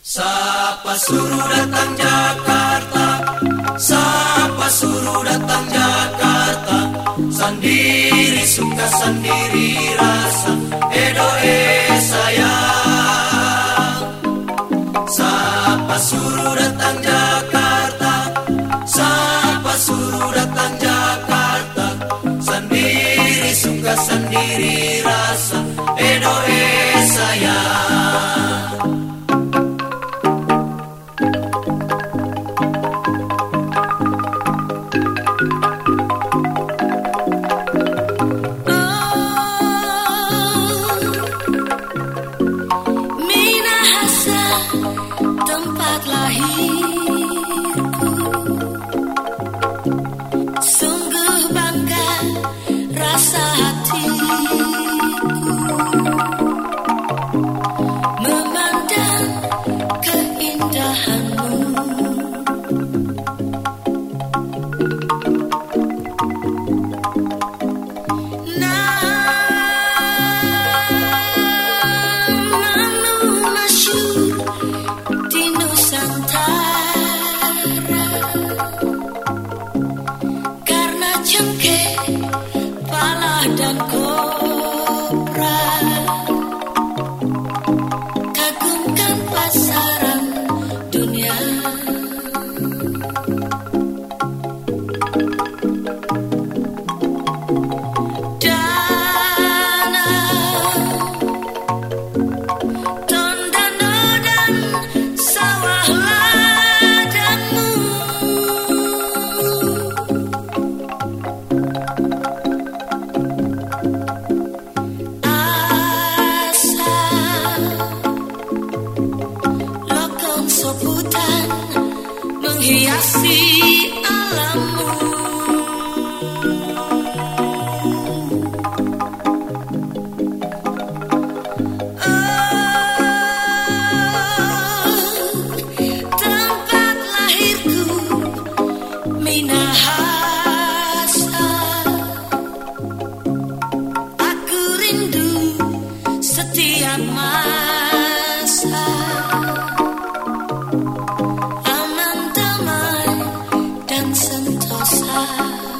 Sapa suruh datang Jakarta. Sapa suruh datang Jakarta. Sendiri suka sendiri rasa. Edo eh sayang. Sapa suruh datang Jakarta. Sapa suruh datang Jakarta. Sendiri suka sendiri rasa. Edo Soputan menghiasi alammu. Rindu setiap masa closer